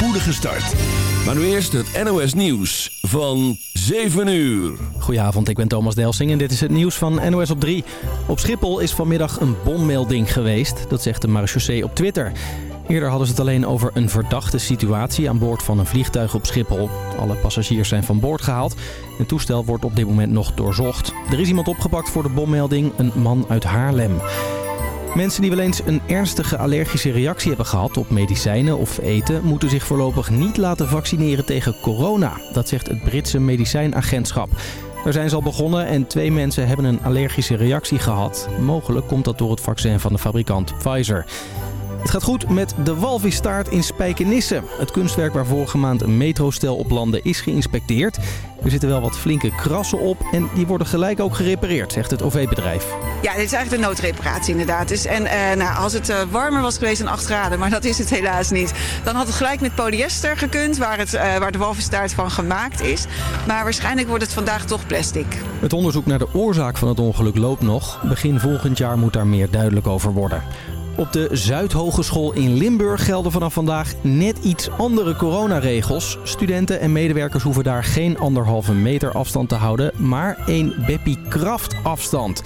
spoedige start. Maar nu eerst het NOS Nieuws van 7 uur. Goedenavond, ik ben Thomas Delsing en dit is het nieuws van NOS op 3. Op Schiphol is vanmiddag een bommelding geweest, dat zegt de marechaussee op Twitter. Eerder hadden ze het alleen over een verdachte situatie aan boord van een vliegtuig op Schiphol. Alle passagiers zijn van boord gehaald. Het toestel wordt op dit moment nog doorzocht. Er is iemand opgepakt voor de bommelding, een man uit Haarlem. Mensen die wel eens een ernstige allergische reactie hebben gehad op medicijnen of eten... moeten zich voorlopig niet laten vaccineren tegen corona. Dat zegt het Britse medicijnagentschap. Daar zijn ze al begonnen en twee mensen hebben een allergische reactie gehad. Mogelijk komt dat door het vaccin van de fabrikant Pfizer. Het gaat goed met de walvisstaart in Spijkenisse. Het kunstwerk waar vorige maand een metrostel op landde is geïnspecteerd. Er zitten wel wat flinke krassen op en die worden gelijk ook gerepareerd, zegt het OV-bedrijf. Ja, dit is eigenlijk de noodreparatie inderdaad. Dus, en eh, nou, als het eh, warmer was geweest dan 8 graden, maar dat is het helaas niet. Dan had het gelijk met polyester gekund, waar, het, uh, waar de walvisstaart van gemaakt is. Maar waarschijnlijk wordt het vandaag toch plastic. Het onderzoek naar de oorzaak van het ongeluk loopt nog. Begin volgend jaar moet daar meer duidelijk over worden. Op de Zuidhogeschool in Limburg gelden vanaf vandaag net iets andere coronaregels. Studenten en medewerkers hoeven daar geen anderhalve meter afstand te houden, maar één Beppie Kraft afstand.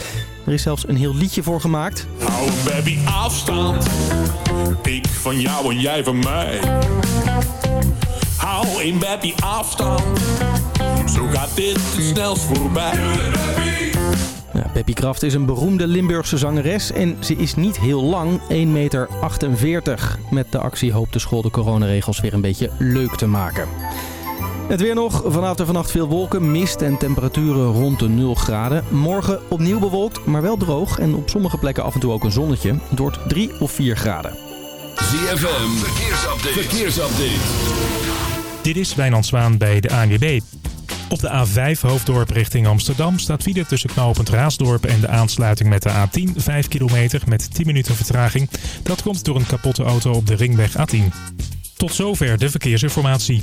Er is zelfs een heel liedje voor gemaakt. Hou baby afstand. Ik van jou en jij van mij. Hou een baby afstand. Zo gaat dit het snelst voorbij. Ja, Peppy Kraft is een beroemde Limburgse zangeres en ze is niet heel lang, 1,48 meter. Met de actie hoopt de school de coronaregels weer een beetje leuk te maken. Het weer nog. Vanavond en vannacht veel wolken, mist en temperaturen rond de 0 graden. Morgen opnieuw bewolkt, maar wel droog. En op sommige plekken af en toe ook een zonnetje. Het wordt 3 of 4 graden. ZFM, verkeersupdate. verkeersupdate. Dit is Wijnand Zwaan bij de ANWB. Op de A5 Hoofddorp richting Amsterdam staat file tussen knooppunt Raasdorp en de aansluiting met de A10 5 kilometer met 10 minuten vertraging. Dat komt door een kapotte auto op de ringweg A10. Tot zover de verkeersinformatie.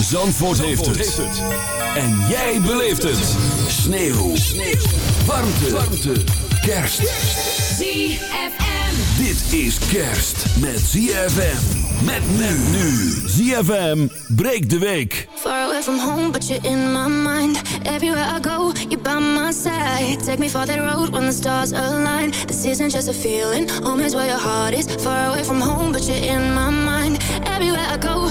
Zandvoort, heeft, het. En jij beleeft het. Sneeuw. Sneeuw. Warmte. Warmte. Kerst. ZFM. Dit is kerst met ZFM. Met men nu. ZFM breekt de week. Far away from home, but you're in my mind. Everywhere I go, you're by my side. Take me for that road when the stars align. This isn't just a feeling, home is where your heart is. Far away from home, but you're in my mind. Everywhere I go,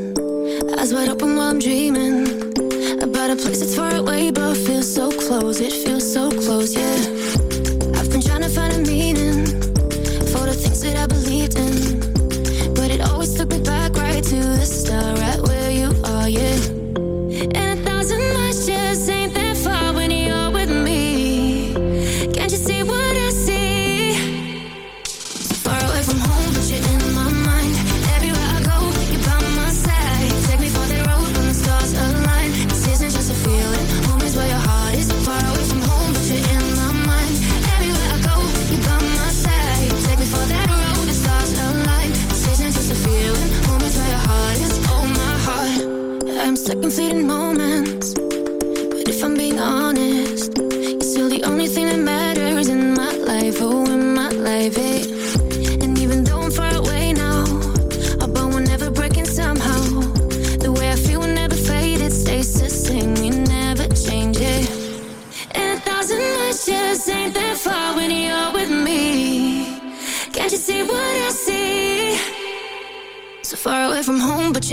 eyes wide open while I'm dreaming about a place that's far away but feels so close. It feels so close, yeah.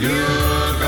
You.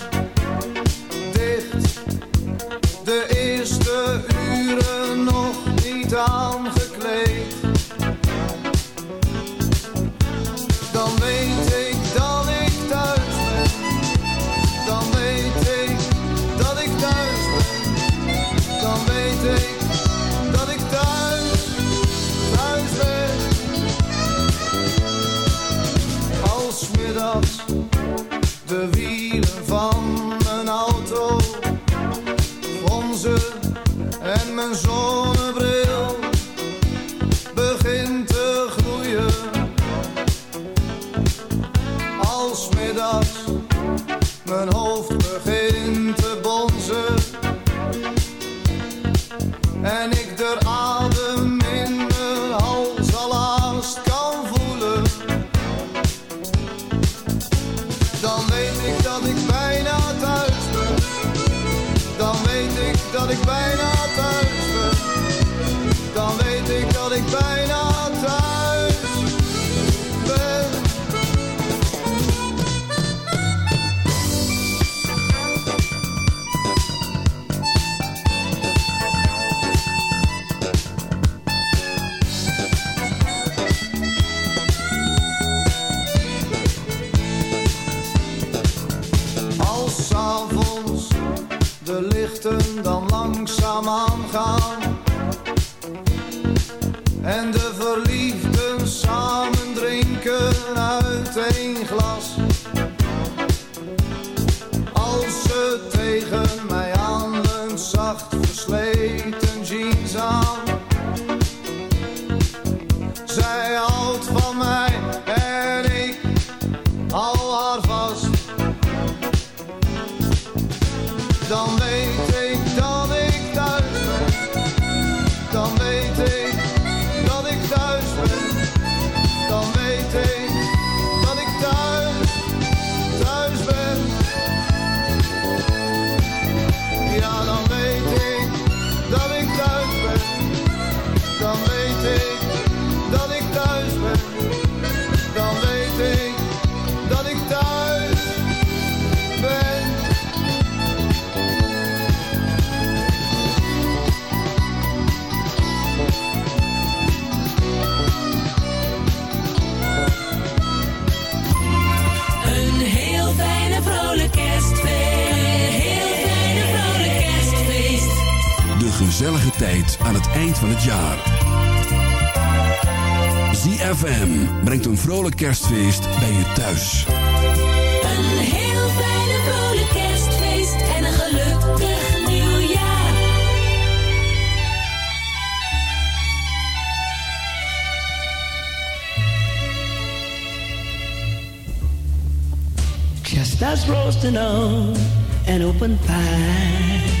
and gezellige tijd aan het eind van het jaar. ZFM brengt een vrolijk kerstfeest bij je thuis. Een heel fijne vrolijk kerstfeest en een gelukkig nieuwjaar. Chestnuts roasting on an open fire.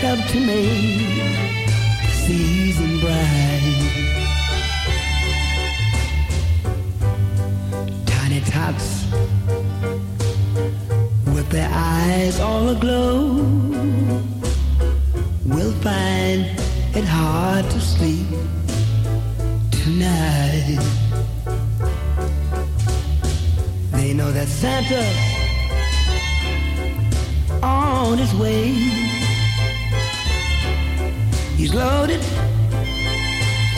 Help to the season bright. Tiny tots with their eyes all aglow will find it hard to sleep tonight. They know that Santa on his way. He's loaded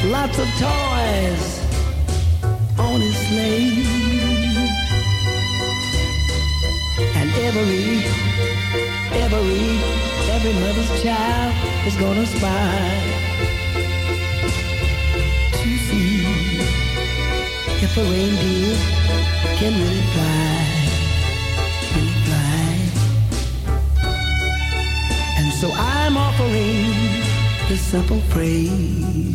lots of toys on his sleigh. And every, every, every mother's child is gonna spy to see if a reindeer can really fly, really fly. And so I'm offering the simple phrase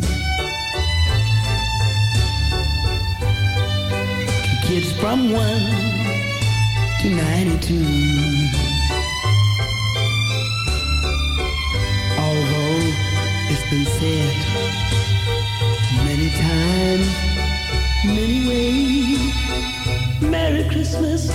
to kids from one to ninety-two. Although it's been said many times, many ways, Merry Christmas,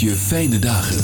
je fijne dagen.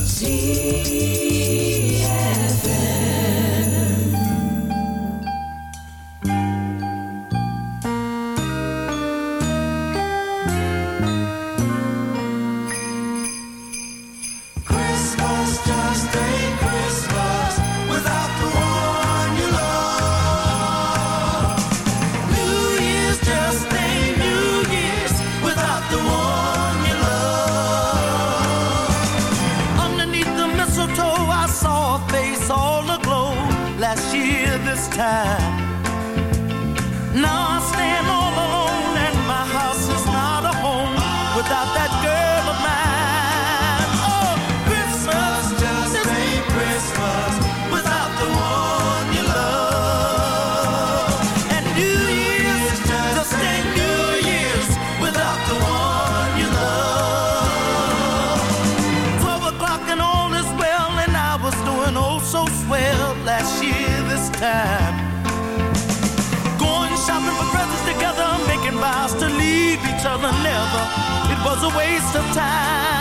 A waste of time.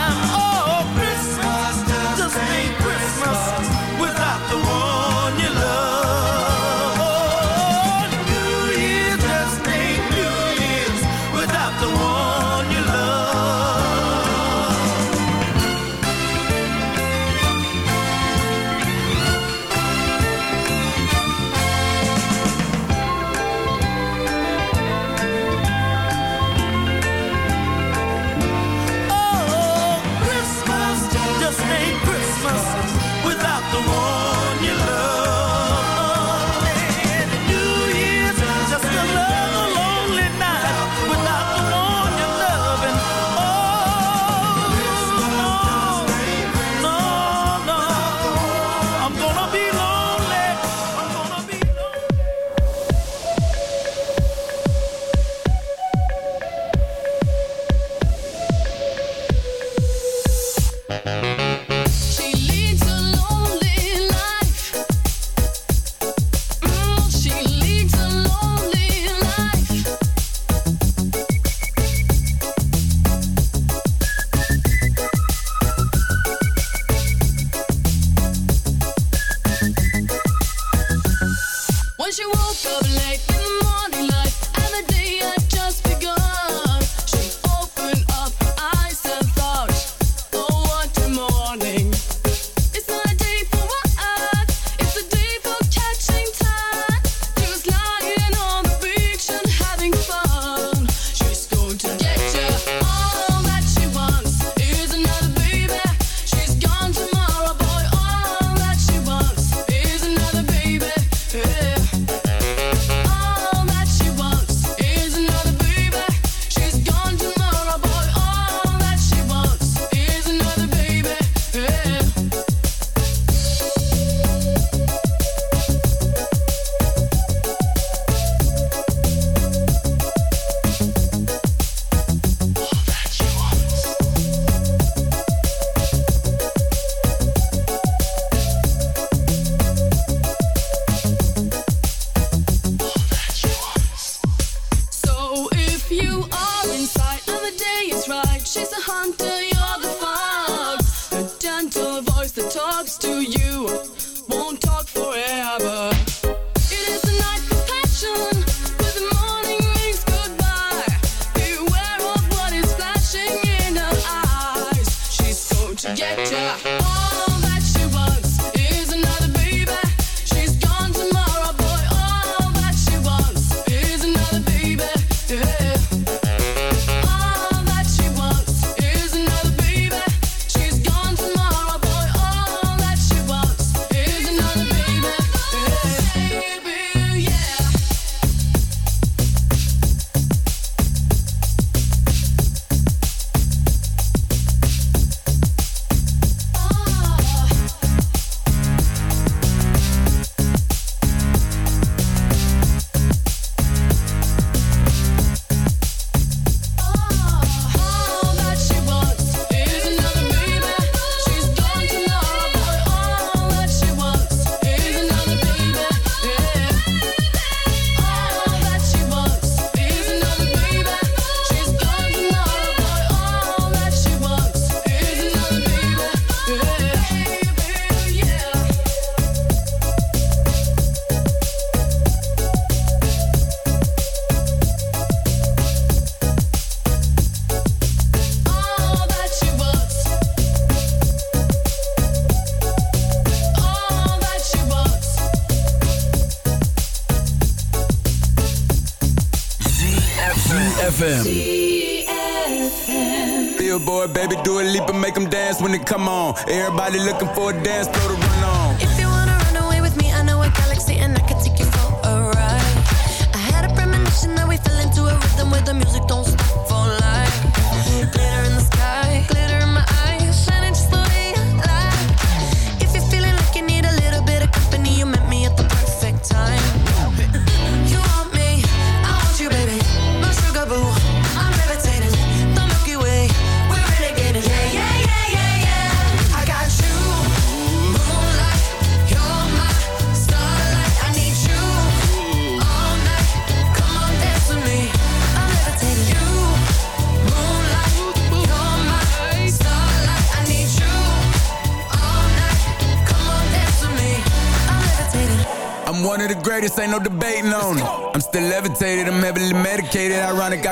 Probably looking for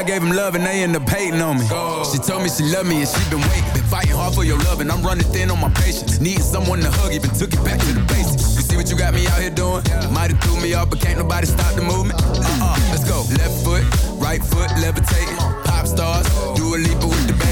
I gave them love and they end up hating on me. She told me she loved me and she been waiting. Been fighting hard for your love and I'm running thin on my patience. Needing someone to hug, even took it back to the basics. You see what you got me out here doing? Might've threw me off, but can't nobody stop the movement. Uh-uh, let's go. Left foot, right foot, levitating. Pop stars, do a leap with the band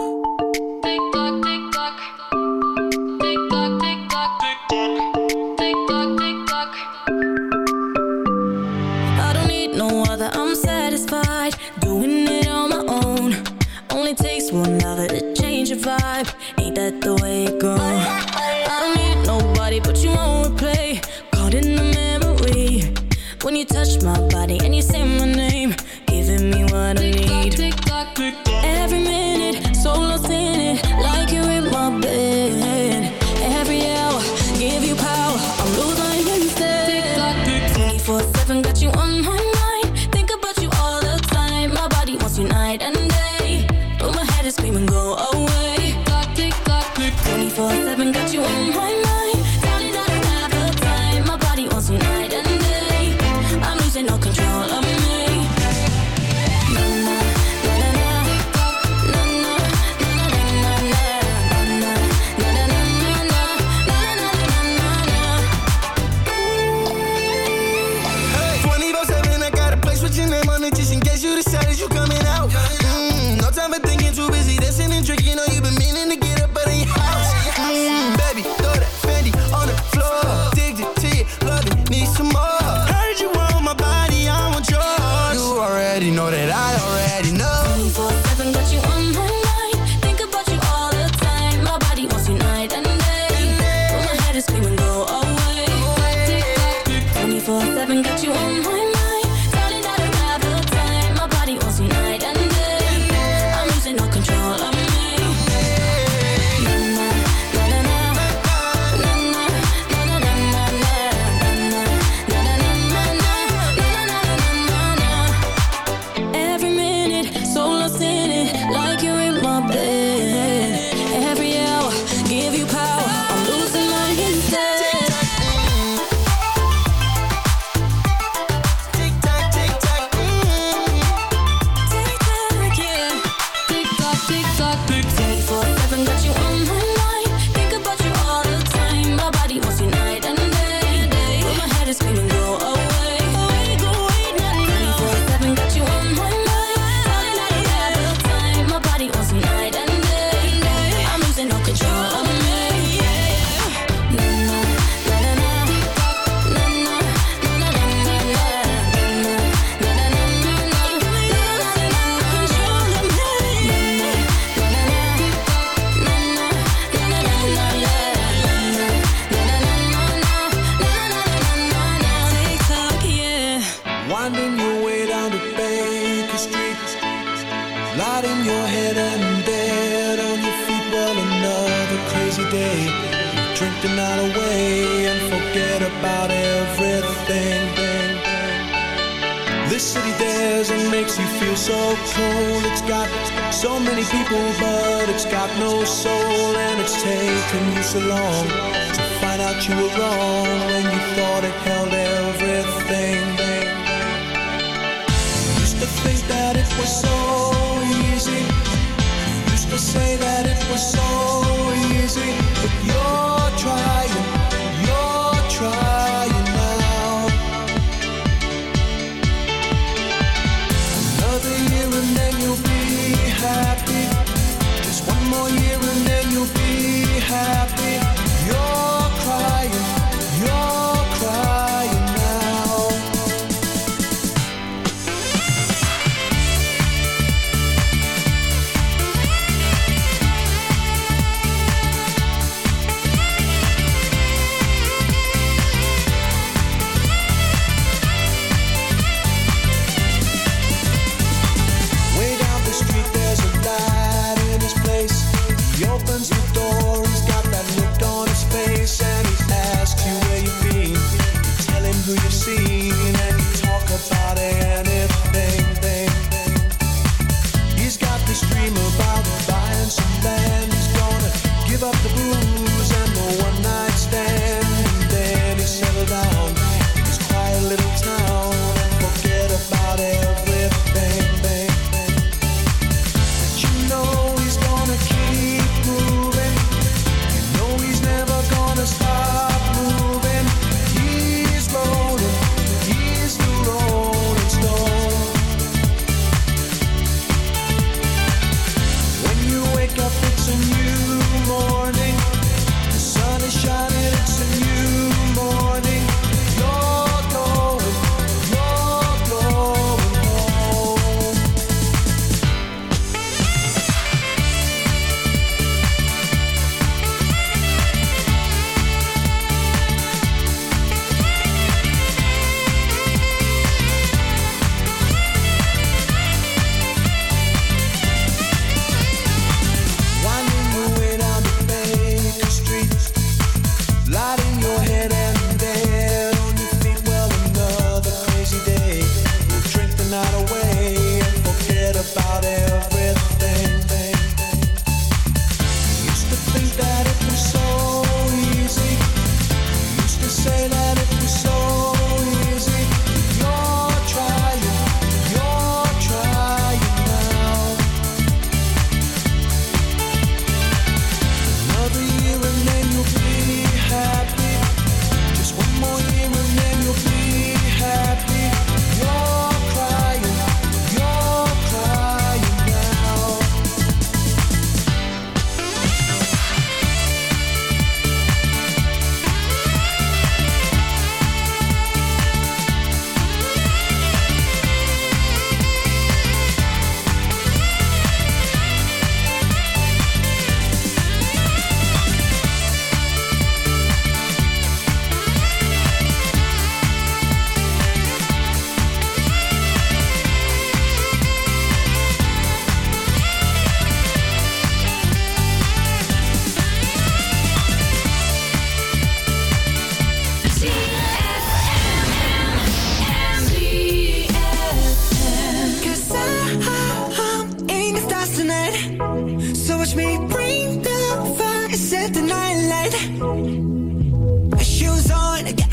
thought it had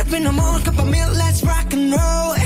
Up in the morning, cup of milk, let's rock and roll.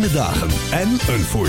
Fijne dagen en een voorspoedig